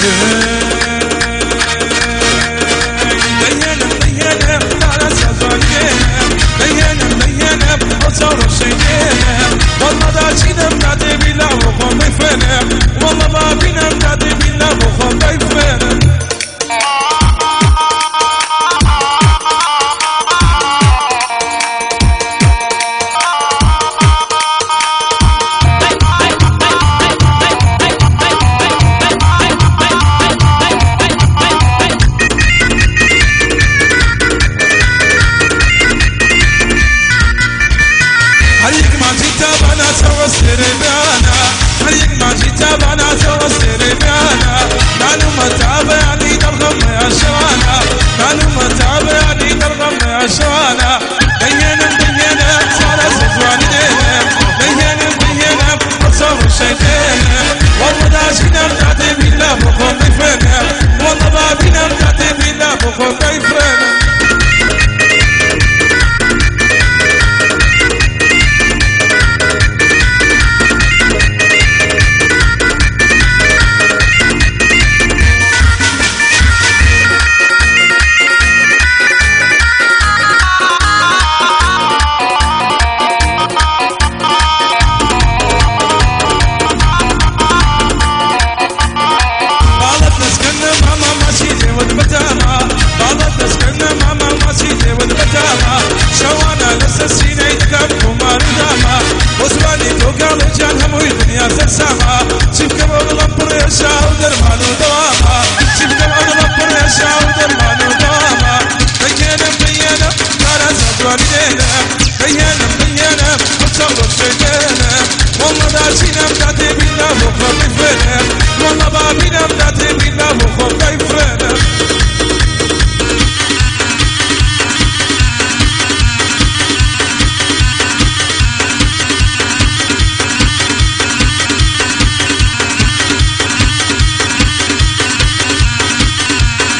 good.